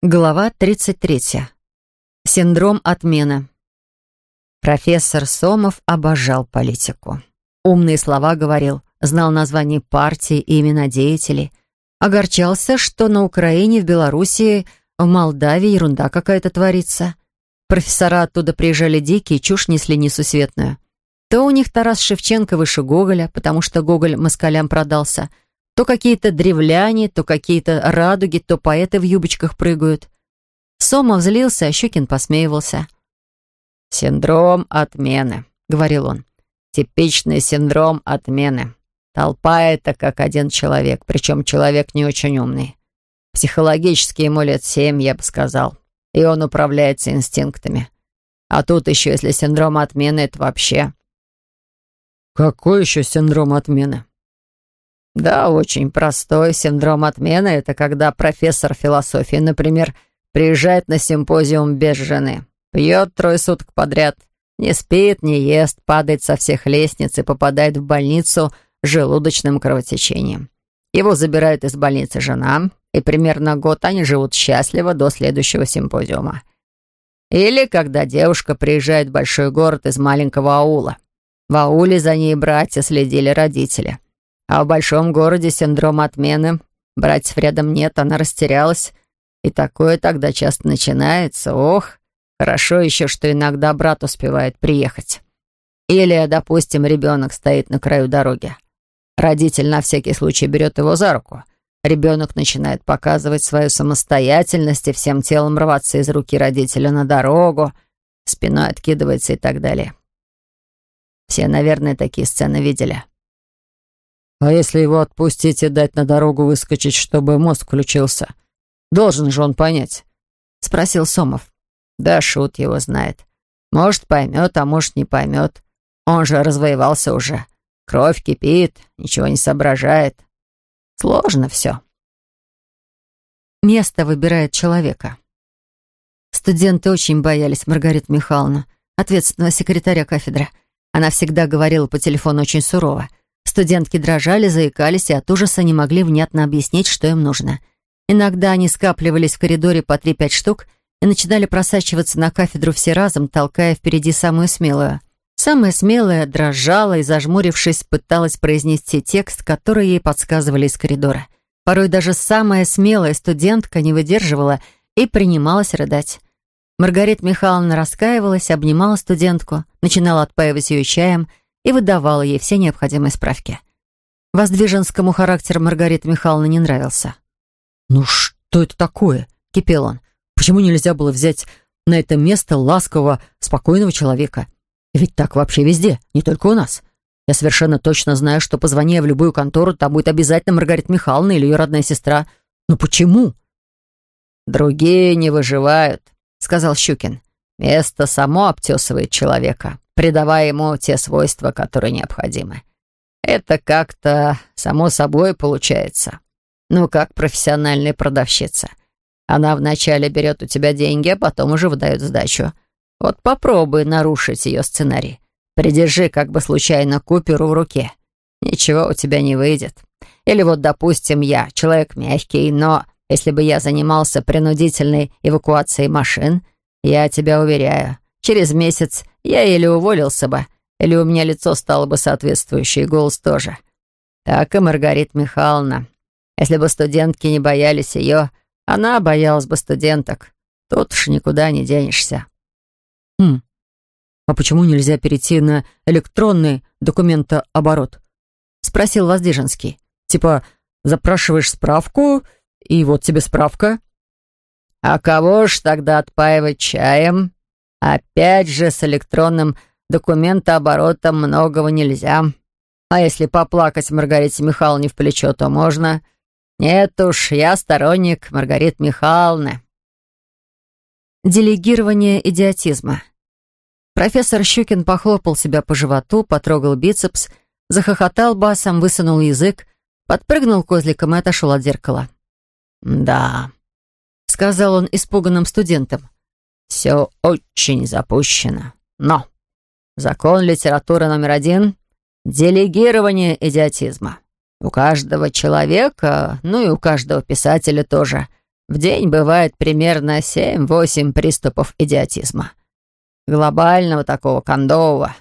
Глава 33. Синдром отмены. Профессор Сомов обожал политику. Умные слова говорил, знал названия партий и имена деятелей. Огорчался, что на Украине, в Белоруссии, в Молдавии ерунда какая-то творится. Профессора оттуда приезжали дикие, чушь несли несусветную. То у них Тарас Шевченко выше Гоголя, потому что Гоголь москалям продался – то какие-то древляне, то какие-то радуги, то поэты в юбочках прыгают. Сома взлился, а Щукин посмеивался. «Синдром отмены», — говорил он. «Типичный синдром отмены. Толпа — это как один человек, причем человек не очень умный. Психологически ему лет семь, я бы сказал, и он управляется инстинктами. А тут еще, если синдром отмены, это вообще...» «Какой еще синдром отмены?» Да, очень простой. Синдром отмены — это когда профессор философии, например, приезжает на симпозиум без жены, пьет трое суток подряд, не спит, не ест, падает со всех лестниц и попадает в больницу с желудочным кровотечением. Его забирают из больницы жена, и примерно год они живут счастливо до следующего симпозиума. Или когда девушка приезжает в большой город из маленького аула. В ауле за ней братья следили родители — а в большом городе синдром отмены. Братьев рядом нет, она растерялась. И такое тогда часто начинается. Ох, хорошо еще, что иногда брат успевает приехать. Или, допустим, ребенок стоит на краю дороги. Родитель на всякий случай берет его за руку. Ребенок начинает показывать свою самостоятельность и всем телом рваться из руки родителя на дорогу, спиной откидывается и так далее. Все, наверное, такие сцены видели. А если его отпустить и дать на дорогу выскочить, чтобы мозг включился? Должен же он понять?» — спросил Сомов. «Да шут его знает. Может, поймет, а может, не поймет. Он же развоевался уже. Кровь кипит, ничего не соображает. Сложно все». Место выбирает человека. Студенты очень боялись Маргариты Михайловны, ответственного секретаря кафедры. Она всегда говорила по телефону очень сурово. Студентки дрожали, заикались и от ужаса не могли внятно объяснить, что им нужно. Иногда они скапливались в коридоре по 3-5 штук и начинали просачиваться на кафедру все разом, толкая впереди самую смелую. Самая смелая дрожала и, зажмурившись, пыталась произнести текст, который ей подсказывали из коридора. Порой даже самая смелая студентка не выдерживала и принималась рыдать. Маргарита Михайловна раскаивалась, обнимала студентку, начинала отпаивать ее чаем — и выдавала ей все необходимые справки. Воздвиженскому характер Маргариты Михайловны не нравился. «Ну что это такое?» — кипел он. «Почему нельзя было взять на это место ласкового, спокойного человека? Ведь так вообще везде, не только у нас. Я совершенно точно знаю, что, позвоняя в любую контору, там будет обязательно Маргарита Михайловна или ее родная сестра. Но почему?» «Другие не выживают», — сказал Щукин. «Место само обтесывает человека придавая ему те свойства, которые необходимы. Это как-то само собой получается. Ну, как профессиональная продавщица. Она вначале берет у тебя деньги, а потом уже выдает сдачу. Вот попробуй нарушить ее сценарий. Придержи как бы случайно куперу в руке. Ничего у тебя не выйдет. Или вот, допустим, я человек мягкий, но если бы я занимался принудительной эвакуацией машин, я тебя уверяю, через месяц я или уволился бы, или у меня лицо стало бы соответствующее, и голос тоже. Так и Маргарита Михайловна. Если бы студентки не боялись ее, она боялась бы студенток. Тут уж никуда не денешься. Хм. А почему нельзя перейти на электронный документооборот? Спросил Воздвиженский. Типа, запрашиваешь справку, и вот тебе справка. А кого ж тогда отпаивать чаем? Опять же, с электронным документооборотом многого нельзя. А если поплакать Маргарите Михайловне в плечо, то можно. Нет уж, я сторонник Маргариты Михайловны. Делегирование идиотизма. Профессор Щукин похлопал себя по животу, потрогал бицепс, захохотал басом, высунул язык, подпрыгнул козликом и отошел от зеркала. «Да», — сказал он испуганным студентам. Все очень запущено. Но закон литературы номер один — делегирование идиотизма. У каждого человека, ну и у каждого писателя тоже, В день бывает примерно семь-восемь приступов идиотизма. Глобального такого, кондового.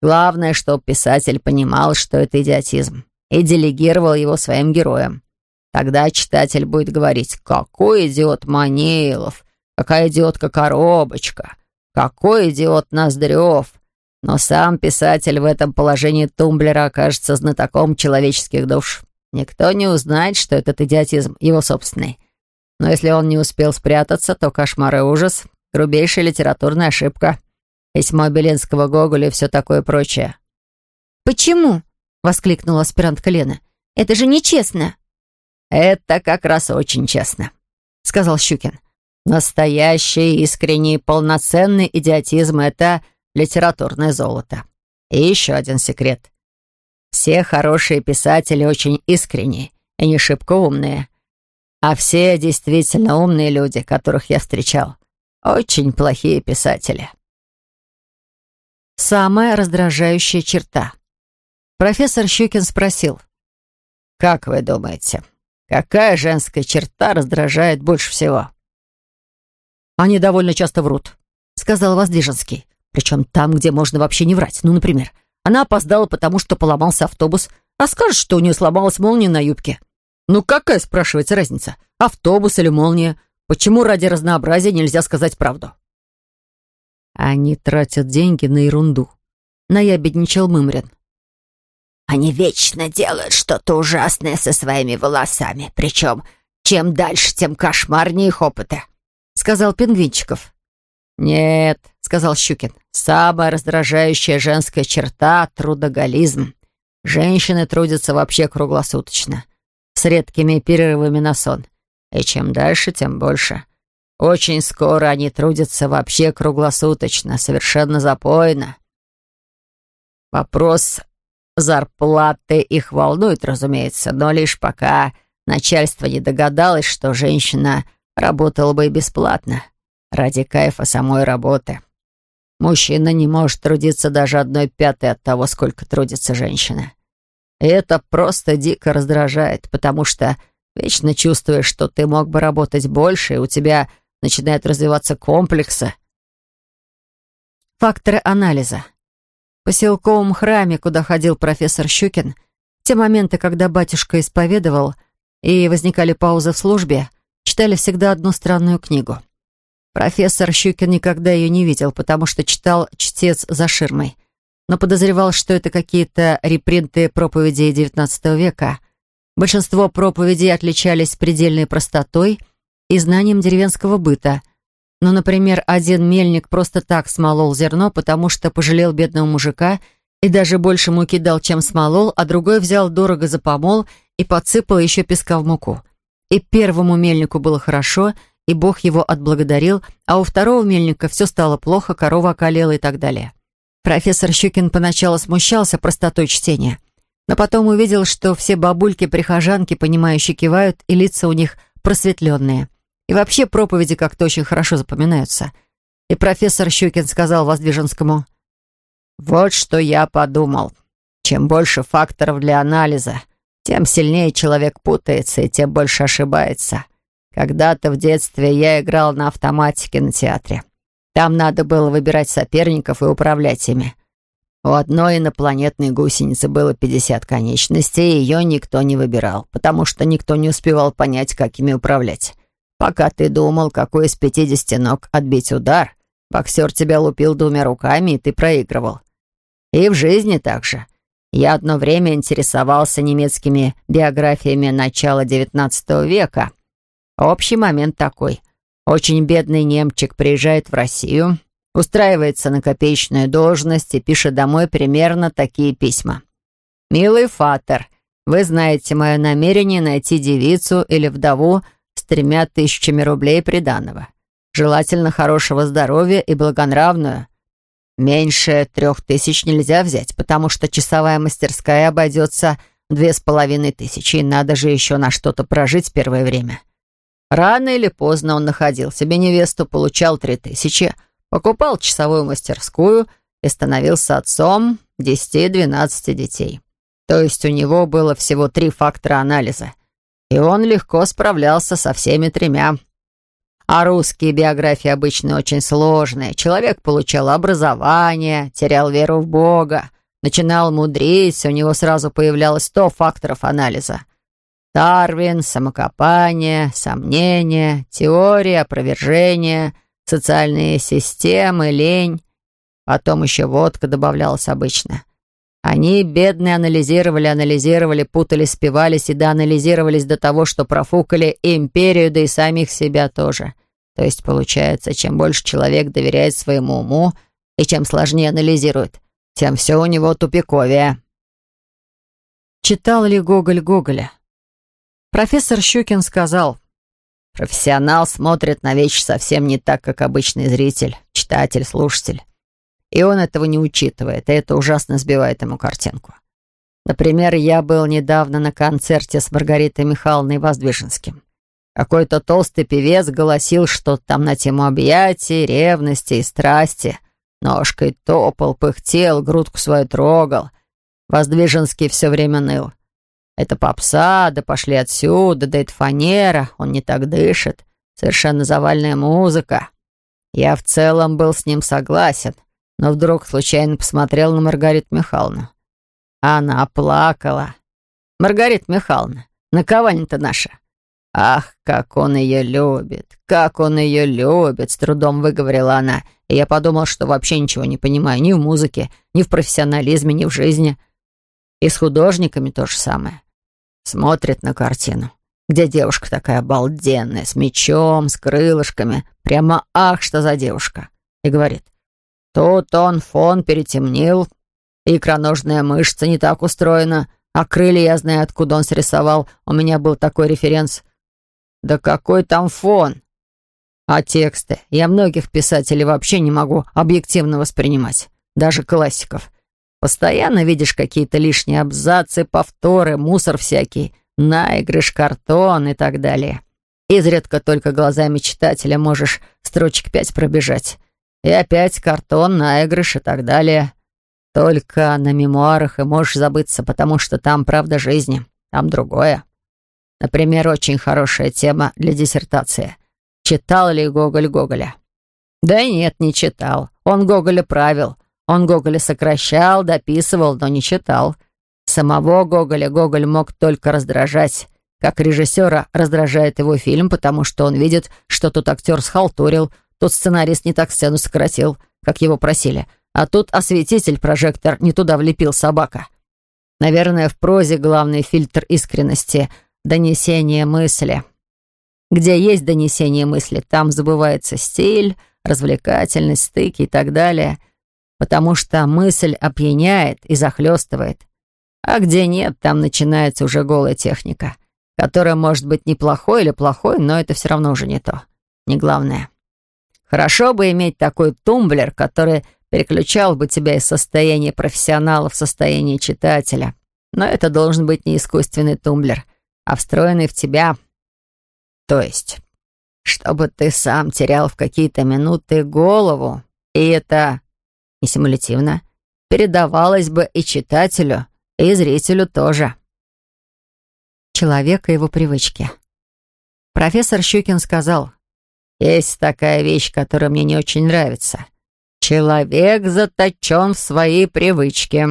Главное, чтобы писатель понимал, что это идиотизм, и делегировал его своим героям. Тогда читатель будет говорить «Какой идиот Манилов! Какая идиотка Коробочка! Какой идиот Ноздрев!» Но сам писатель в этом положении тумблера окажется знатоком человеческих душ. Никто не узнает, что этот идиотизм его собственный. Но если он не успел спрятаться, то кошмар и ужас — грубейшая литературная ошибка. Письмо Белинского Гоголя и все такое прочее. «Почему?» — воскликнула аспирантка Лена. «Это же нечестно!» «Это как раз очень честно», — сказал Щукин. «Настоящий, искренний, полноценный идиотизм — это литературное золото. И еще один секрет. Все хорошие писатели очень искренние и не шибко умные. А все действительно умные люди, которых я встречал, очень плохие писатели». Самая раздражающая черта. Профессор Щукин спросил. «Как вы думаете, Какая женская черта раздражает больше всего? Они довольно часто врут, сказал Воздвиженский. Причем там, где можно вообще не врать. Ну, например, она опоздала, потому что поломался автобус, а скажет, что у нее сломалась молния на юбке. Ну, какая, спрашивается, разница? Автобус или молния? Почему ради разнообразия нельзя сказать правду? Они тратят деньги на ерунду. Наябедничал Мымрин. Они вечно делают что-то ужасное со своими волосами. Причем, чем дальше, тем кошмарнее их опыты», — сказал Пингвинчиков. «Нет», — сказал Щукин, — «самая раздражающая женская черта — трудоголизм. Женщины трудятся вообще круглосуточно, с редкими перерывами на сон. И чем дальше, тем больше. Очень скоро они трудятся вообще круглосуточно, совершенно запойно. Вопрос Зарплаты их волнуют, разумеется, но лишь пока начальство не догадалось, что женщина работала бы и бесплатно, ради кайфа самой работы. Мужчина не может трудиться даже одной пятой от того, сколько трудится женщина. И это просто дико раздражает, потому что вечно чувствуешь, что ты мог бы работать больше, и у тебя начинают развиваться комплексы. Факторы анализа поселковом храме, куда ходил профессор Щукин, те моменты, когда батюшка исповедовал и возникали паузы в службе, читали всегда одну странную книгу. Профессор Щукин никогда ее не видел, потому что читал «Чтец за ширмой», но подозревал, что это какие-то репринты проповедей XIX века. Большинство проповедей отличались предельной простотой и знанием деревенского быта – ну, например, один мельник просто так смолол зерно, потому что пожалел бедного мужика и даже больше муки дал, чем смолол, а другой взял дорого за помол и подсыпал еще песка в муку. И первому мельнику было хорошо, и Бог его отблагодарил, а у второго мельника все стало плохо, корова околела и так далее. Профессор Щукин поначалу смущался простотой чтения, но потом увидел, что все бабульки-прихожанки, понимающие, кивают, и лица у них просветленные. И вообще проповеди как-то очень хорошо запоминаются. И профессор Щукин сказал Воздвиженскому, «Вот что я подумал. Чем больше факторов для анализа, тем сильнее человек путается и тем больше ошибается. Когда-то в детстве я играл на автоматике на театре. Там надо было выбирать соперников и управлять ими. У одной инопланетной гусеницы было 50 конечностей, и ее никто не выбирал, потому что никто не успевал понять, как ими управлять. Пока ты думал, какой из пятидесяти ног отбить удар, боксер тебя лупил двумя руками, и ты проигрывал. И в жизни так же. Я одно время интересовался немецкими биографиями начала XIX века. Общий момент такой. Очень бедный немчик приезжает в Россию, устраивается на копеечную должность и пишет домой примерно такие письма. «Милый Фатер, вы знаете мое намерение найти девицу или вдову, с тремя тысячами рублей приданого. Желательно хорошего здоровья и благонравную. Меньше трех тысяч нельзя взять, потому что часовая мастерская обойдется две с половиной тысячи, и надо же еще на что-то прожить первое время. Рано или поздно он находил себе невесту, получал три тысячи, покупал часовую мастерскую и становился отцом десяти-двенадцати детей. То есть у него было всего три фактора анализа — и он легко справлялся со всеми тремя. А русские биографии обычно очень сложные. Человек получал образование, терял веру в Бога, начинал мудрить, у него сразу появлялось сто факторов анализа. Дарвин, самокопание, сомнения, теория, опровержение, социальные системы, лень. Потом еще водка добавлялась обычно. Они, бедные, анализировали, анализировали, путались, спивались и доанализировались до того, что профукали империю, да и самих себя тоже. То есть, получается, чем больше человек доверяет своему уму и чем сложнее анализирует, тем все у него тупиковее. Читал ли Гоголь Гоголя? Профессор Щукин сказал, «Профессионал смотрит на вещи совсем не так, как обычный зритель, читатель, слушатель. И он этого не учитывает, и это ужасно сбивает ему картинку. Например, я был недавно на концерте с Маргаритой Михайловной Воздвиженским. Какой-то толстый певец голосил что-то там на тему объятий, ревности и страсти. Ножкой топал, пыхтел, грудку свою трогал. Воздвиженский все время ныл. Это попса, да пошли отсюда, да это фанера, он не так дышит. Совершенно завальная музыка. Я в целом был с ним согласен, но вдруг случайно посмотрел на Маргариту Михайловну. Она плакала. «Маргарита Михайловна, наковальня-то наша!» «Ах, как он ее любит! Как он ее любит!» С трудом выговорила она. И я подумал, что вообще ничего не понимаю ни в музыке, ни в профессионализме, ни в жизни. И с художниками то же самое. Смотрит на картину, где девушка такая обалденная, с мечом, с крылышками. Прямо ах, что за девушка. И говорит, Тут он фон перетемнил, икроножная мышца не так устроена, а крылья я знаю, откуда он срисовал. У меня был такой референс. Да какой там фон? А тексты? Я многих писателей вообще не могу объективно воспринимать. Даже классиков. Постоянно видишь какие-то лишние абзацы, повторы, мусор всякий, наигрыш, картон и так далее. Изредка только глазами читателя можешь строчек пять пробежать. И опять картон, наигрыш и так далее. Только на мемуарах и можешь забыться, потому что там правда жизни, там другое. Например, очень хорошая тема для диссертации. Читал ли Гоголь Гоголя? Да нет, не читал. Он Гоголя правил. Он Гоголя сокращал, дописывал, но не читал. Самого Гоголя Гоголь мог только раздражать. Как режиссера раздражает его фильм, потому что он видит, что тут актер схалтурил, Тут сценарист не так сцену сократил, как его просили. А тут осветитель прожектор не туда влепил собака. Наверное, в прозе главный фильтр искренности — донесение мысли. Где есть донесение мысли, там забывается стиль, развлекательность, стыки и так далее, потому что мысль опьяняет и захлестывает. А где нет, там начинается уже голая техника, которая может быть неплохой или плохой, но это все равно уже не то, не главное. Хорошо бы иметь такой тумблер, который переключал бы тебя из состояния профессионала в состояние читателя. Но это должен быть не искусственный тумблер, а встроенный в тебя. То есть, чтобы ты сам терял в какие-то минуты голову, и это не симулятивно, передавалось бы и читателю, и зрителю тоже. Человек и его привычки. Профессор Щукин сказал, есть такая вещь, которая мне не очень нравится. Человек заточен в свои привычки.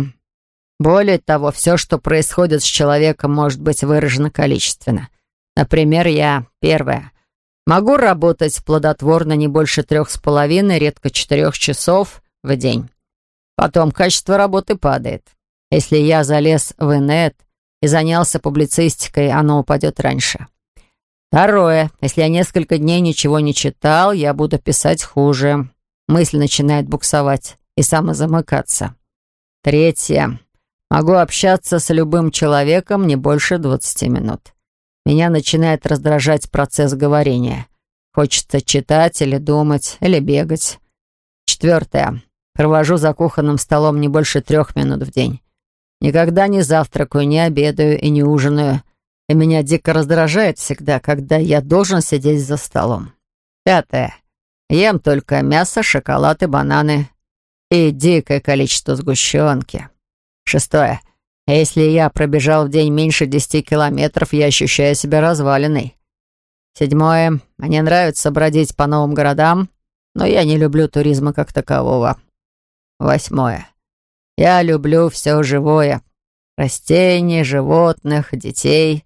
Более того, все, что происходит с человеком, может быть выражено количественно. Например, я, первое, могу работать плодотворно не больше трех с половиной, редко четырех часов в день. Потом качество работы падает. Если я залез в инет и занялся публицистикой, оно упадет раньше. Второе. Если я несколько дней ничего не читал, я буду писать хуже. Мысль начинает буксовать и самозамыкаться. Третье. Могу общаться с любым человеком не больше 20 минут. Меня начинает раздражать процесс говорения. Хочется читать или думать, или бегать. Четвертое. Провожу за кухонным столом не больше трех минут в день. Никогда не завтракаю, не обедаю и не ужинаю – и меня дико раздражает всегда, когда я должен сидеть за столом. Пятое. Ем только мясо, шоколад и бананы. И дикое количество сгущенки. Шестое. Если я пробежал в день меньше десяти километров, я ощущаю себя разваленной. Седьмое. Мне нравится бродить по новым городам, но я не люблю туризма как такового. Восьмое. Я люблю все живое. Растения, животных, детей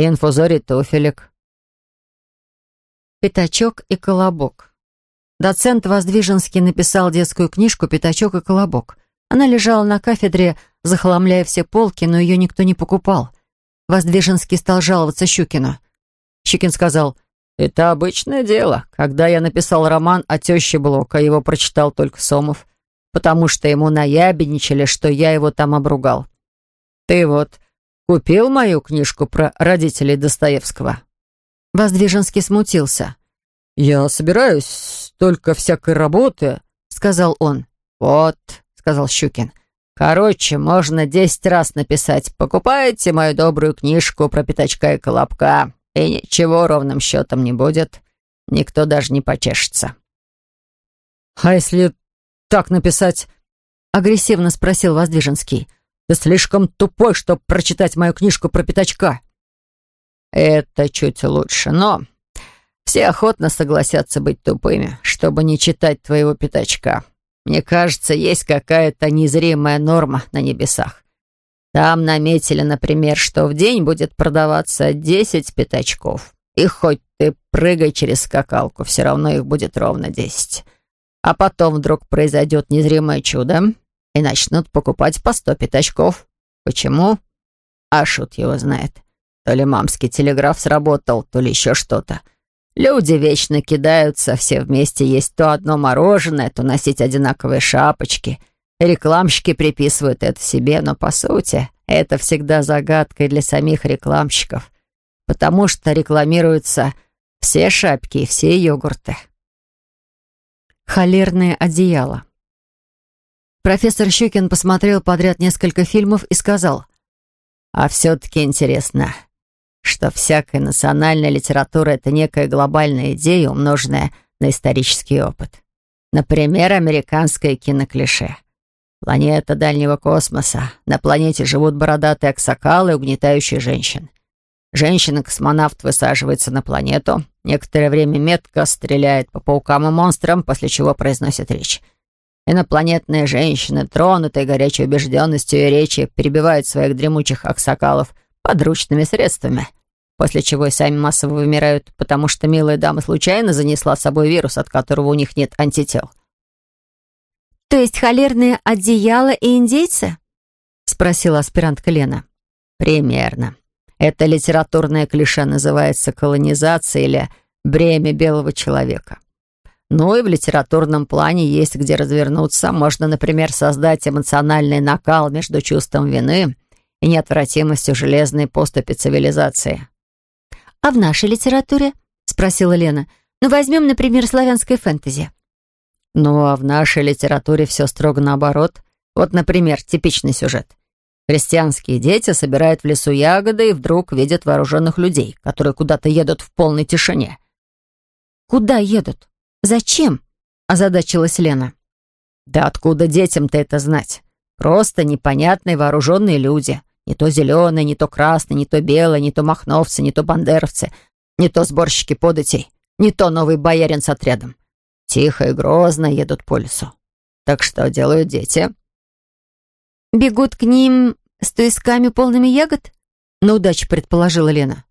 и инфузорий туфелек. Пятачок и колобок. Доцент Воздвиженский написал детскую книжку «Пятачок и колобок». Она лежала на кафедре, захламляя все полки, но ее никто не покупал. Воздвиженский стал жаловаться Щукину. Щукин сказал, «Это обычное дело. Когда я написал роман о теще Блока, его прочитал только Сомов, потому что ему наябедничали, что я его там обругал. Ты вот купил мою книжку про родителей Достоевского?» Воздвиженский смутился. «Я собираюсь, только всякой работы», — сказал он. «Вот», — сказал Щукин. «Короче, можно десять раз написать. Покупайте мою добрую книжку про пятачка и колобка, и ничего ровным счетом не будет. Никто даже не почешется». «А если так написать?» — агрессивно спросил Воздвиженский. «Ты слишком тупой, чтобы прочитать мою книжку про пятачка». Это чуть лучше, но все охотно согласятся быть тупыми, чтобы не читать твоего пятачка. Мне кажется, есть какая-то незримая норма на небесах. Там наметили, например, что в день будет продаваться 10 пятачков. И хоть ты прыгай через скакалку, все равно их будет ровно 10. А потом вдруг произойдет незримое чудо, и начнут покупать по 100 пятачков. Почему? А шут его знает. То ли мамский телеграф сработал, то ли еще что-то. Люди вечно кидаются, все вместе есть то одно мороженое, то носить одинаковые шапочки. Рекламщики приписывают это себе, но по сути это всегда загадкой для самих рекламщиков, потому что рекламируются все шапки и все йогурты. Холерное одеяло. Профессор Щукин посмотрел подряд несколько фильмов и сказал, «А все-таки интересно, что всякая национальная литература — это некая глобальная идея, умноженная на исторический опыт. Например, американское киноклише. Планета дальнего космоса. На планете живут бородатые аксакалы, угнетающие женщин. Женщина-космонавт высаживается на планету, некоторое время метко стреляет по паукам и монстрам, после чего произносит речь. Инопланетные женщины, тронутые горячей убежденностью и речи, перебивают своих дремучих аксакалов подручными средствами, после чего и сами массово вымирают, потому что милая дама случайно занесла с собой вирус, от которого у них нет антител. «То есть холерные одеяла и индейцы?» — спросила аспирантка Лена. «Примерно. Это литературное клише называется колонизация или бремя белого человека. Ну и в литературном плане есть где развернуться. Можно, например, создать эмоциональный накал между чувством вины и неотвратимостью железной поступи цивилизации. «А в нашей литературе?» — спросила Лена. «Ну, возьмем, например, славянское фэнтези». «Ну, а в нашей литературе все строго наоборот. Вот, например, типичный сюжет. Христианские дети собирают в лесу ягоды и вдруг видят вооруженных людей, которые куда-то едут в полной тишине». «Куда едут? Зачем?» — озадачилась Лена. «Да откуда детям-то это знать? Просто непонятные вооруженные люди. Не то зеленые, не то красные, не то белые, не то махновцы, не то бандеровцы, не то сборщики податей, не то новый боярин с отрядом. Тихо и грозно едут по лесу. Так что делают дети? «Бегут к ним с туисками полными ягод?» На удачу предположила Лена.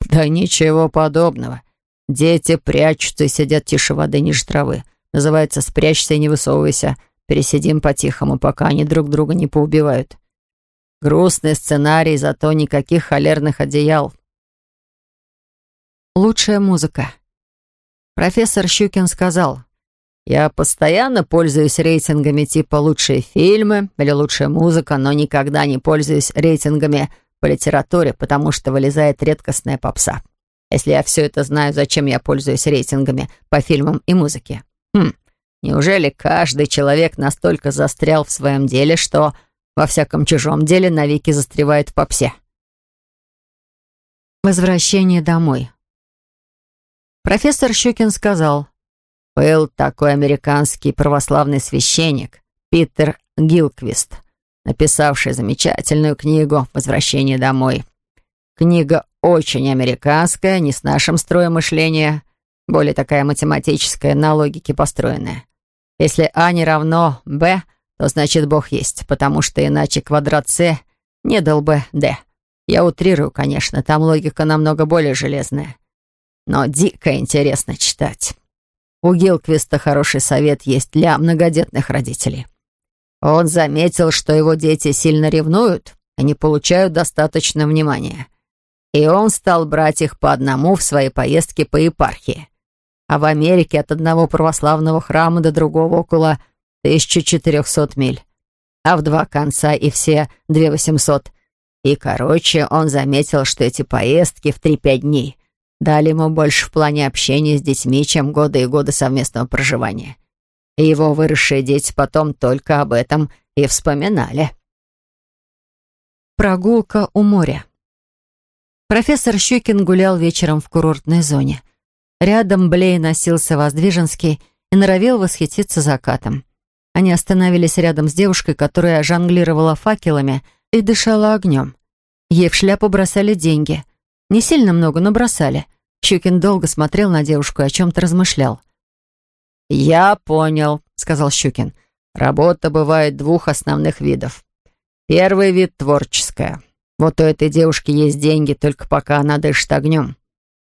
«Да ничего подобного. Дети прячутся и сидят тише воды ниже травы. Называется «спрячься и не высовывайся». Пересидим по-тихому, пока они друг друга не поубивают. Грустный сценарий, зато никаких холерных одеял. Лучшая музыка. Профессор Щукин сказал, «Я постоянно пользуюсь рейтингами типа «лучшие фильмы» или «лучшая музыка», но никогда не пользуюсь рейтингами по литературе, потому что вылезает редкостная попса. Если я все это знаю, зачем я пользуюсь рейтингами по фильмам и музыке? Хм, неужели каждый человек настолько застрял в своем деле, что во всяком чужом деле навеки застревает в попсе. Возвращение домой. Профессор Щукин сказал, «Был такой американский православный священник Питер Гилквист, написавший замечательную книгу «Возвращение домой». Книга очень американская, не с нашим строем мышления, более такая математическая, на логике построенная. Если А не равно Б, то значит Бог есть, потому что иначе квадрат С не дал бы Д. Я утрирую, конечно, там логика намного более железная. Но дико интересно читать. У Гилквиста хороший совет есть для многодетных родителей. Он заметил, что его дети сильно ревнуют и не получают достаточно внимания. И он стал брать их по одному в свои поездки по епархии. А в Америке от одного православного храма до другого около 1400 миль. А в два конца и все 2800. И, короче, он заметил, что эти поездки в 3-5 дней дали ему больше в плане общения с детьми, чем годы и годы совместного проживания. И его выросшие дети потом только об этом и вспоминали. Прогулка у моря. Профессор Щукин гулял вечером в курортной зоне. Рядом Блей носился Воздвиженский и норовил восхититься закатом. Они остановились рядом с девушкой, которая жонглировала факелами и дышала огнем. Ей в шляпу бросали деньги. Не сильно много, но бросали. Щукин долго смотрел на девушку и о чем-то размышлял. «Я понял», — сказал Щукин. «Работа бывает двух основных видов. Первый вид — творческая. Вот у этой девушки есть деньги, только пока она дышит огнем.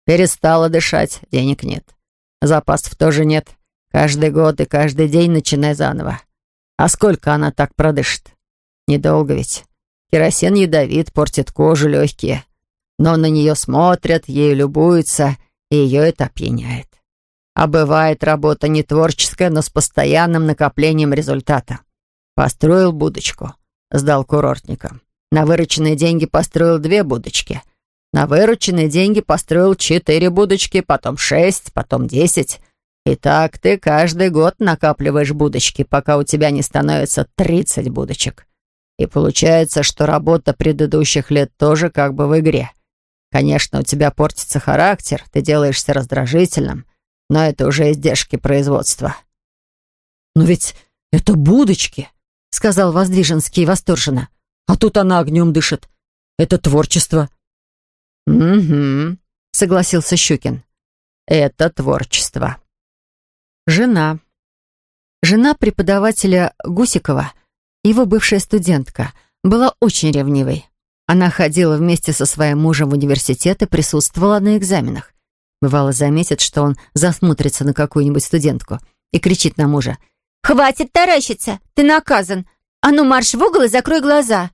Перестала дышать, денег нет. Запасов тоже нет. Каждый год и каждый день начинай заново. А сколько она так продышит? Недолго ведь. Керосин ядовит, портит кожу, легкие. Но на нее смотрят, ею любуются, и ее это опьяняет. А бывает работа не творческая, но с постоянным накоплением результата. Построил будочку, сдал курортникам. На вырученные деньги построил две будочки. На вырученные деньги построил четыре будочки, потом шесть, потом десять. И так ты каждый год накапливаешь будочки, пока у тебя не становится тридцать будочек. И получается, что работа предыдущих лет тоже как бы в игре. Конечно, у тебя портится характер, ты делаешься раздражительным, но это уже издержки производства. «Но ведь это будочки», — сказал Воздвиженский восторженно. «А тут она огнем дышит. Это творчество». «Угу», — согласился Щукин. «Это творчество». Жена. Жена преподавателя Гусикова, его бывшая студентка, была очень ревнивой. Она ходила вместе со своим мужем в университет и присутствовала на экзаменах. Бывало, заметит, что он засмотрится на какую-нибудь студентку и кричит на мужа. «Хватит таращиться! Ты наказан! А ну марш в угол и закрой глаза!»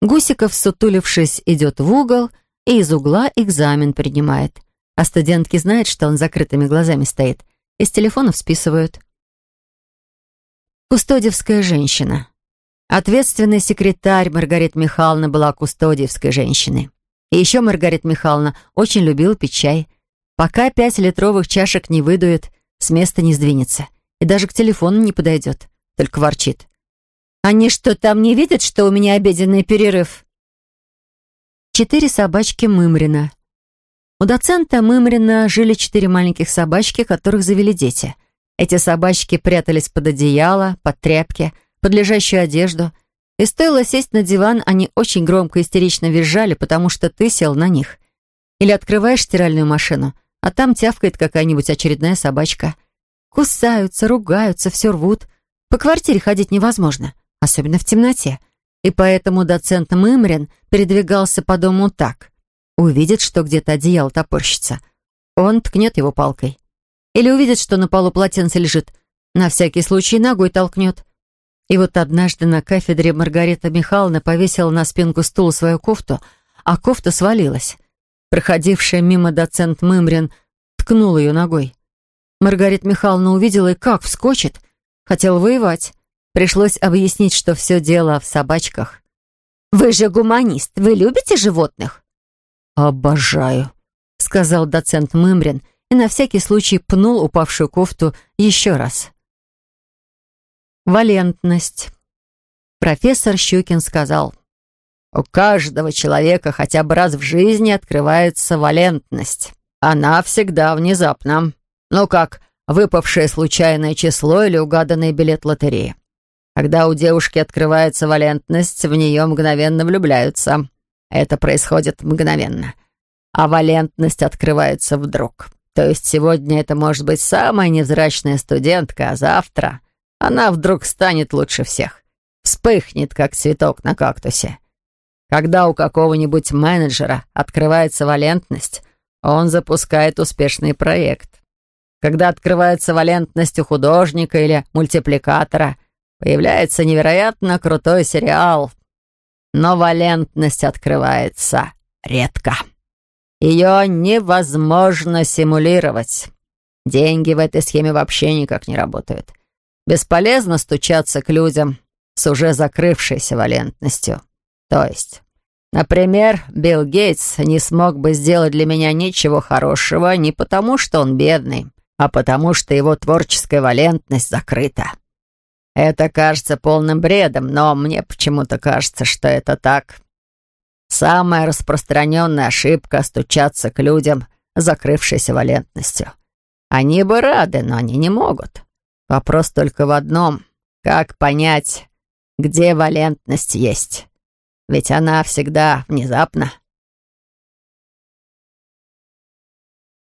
Гусиков, сутулившись, идет в угол и из угла экзамен принимает. А студентки знают, что он закрытыми глазами стоит, из телефонов списывают. Кустодиевская женщина. Ответственный секретарь Маргарита Михайловна была кустодиевской женщиной. И еще Маргарита Михайловна очень любила пить чай – Пока пять литровых чашек не выдует, с места не сдвинется. И даже к телефону не подойдет, только ворчит. «Они что, там не видят, что у меня обеденный перерыв?» Четыре собачки Мымрина. У доцента Мымрина жили четыре маленьких собачки, которых завели дети. Эти собачки прятались под одеяло, под тряпки, под лежащую одежду. И стоило сесть на диван, они очень громко истерично визжали, потому что ты сел на них. Или открываешь стиральную машину — а там тявкает какая-нибудь очередная собачка. Кусаются, ругаются, все рвут. По квартире ходить невозможно, особенно в темноте. И поэтому доцент Мымрин передвигался по дому так. Увидит, что где-то одеяло топорщится. Он ткнет его палкой. Или увидит, что на полу полотенце лежит. На всякий случай ногой толкнет. И вот однажды на кафедре Маргарита Михайловна повесила на спинку стула свою кофту, а кофта свалилась. Проходившая мимо доцент Мымрин ткнул ее ногой. Маргарита Михайловна увидела и как вскочит. Хотел воевать. Пришлось объяснить, что все дело в собачках. «Вы же гуманист, вы любите животных?» «Обожаю», — сказал доцент Мымрин и на всякий случай пнул упавшую кофту еще раз. Валентность. Профессор Щукин сказал, у каждого человека хотя бы раз в жизни открывается валентность. Она всегда внезапна. Ну как, выпавшее случайное число или угаданный билет лотереи. Когда у девушки открывается валентность, в нее мгновенно влюбляются. это происходит мгновенно, а валентность открывается вдруг. То есть сегодня это может быть самая невзрачная студентка, а завтра она вдруг станет лучше всех. Вспыхнет, как цветок на кактусе. Когда у какого-нибудь менеджера открывается валентность, он запускает успешный проект. Когда открывается валентность у художника или мультипликатора, появляется невероятно крутой сериал. Но валентность открывается редко. Ее невозможно симулировать. Деньги в этой схеме вообще никак не работают. Бесполезно стучаться к людям с уже закрывшейся валентностью. То есть, например, Билл Гейтс не смог бы сделать для меня ничего хорошего не потому, что он бедный, а потому, что его творческая валентность закрыта. Это кажется полным бредом, но мне почему-то кажется, что это так. Самая распространенная ошибка — стучаться к людям закрывшейся валентностью. Они бы рады, но они не могут. Вопрос только в одном — как понять, где валентность есть? Ведь она всегда внезапно.